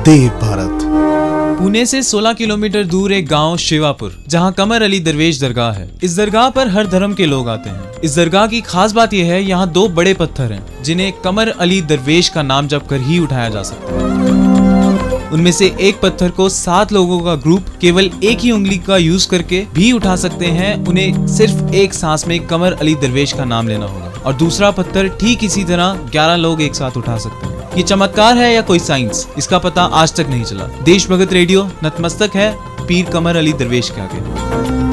देव भारत। पुणे से 16 किलोमीटर दूर एक गाँव शिवापुर, जहाँ कमर अली दरवेश दरगाह है। इस दरगाह पर हर धर्म के लोग आते हैं। इस दरगाह की खास बात यह है, यहाँ दो बड़े पत्थर हैं, जिन्हें कमर अली दरवेश का नाम जप कर ही उठाया जा सकता है। उनमें से एक पत्थर को सात लोगों का ग्रुप, केवल एक ही उंगली का यूज़ करके भी उठा सकते हैं। उन्हें सिर्फ़ एक सांस में कमर अली दरवेश का नाम लेना होगा। और दूसरा पत्थर ठीक इसी तरह 11 लोग एक साथ उठा सकते हैं। ये चमत्कार है या कोई साइंस? इसका पता आज तक नहीं चला। देशभगत रेडियो, नतमस्तक है, पीर कमर अली दरवेश के आगे।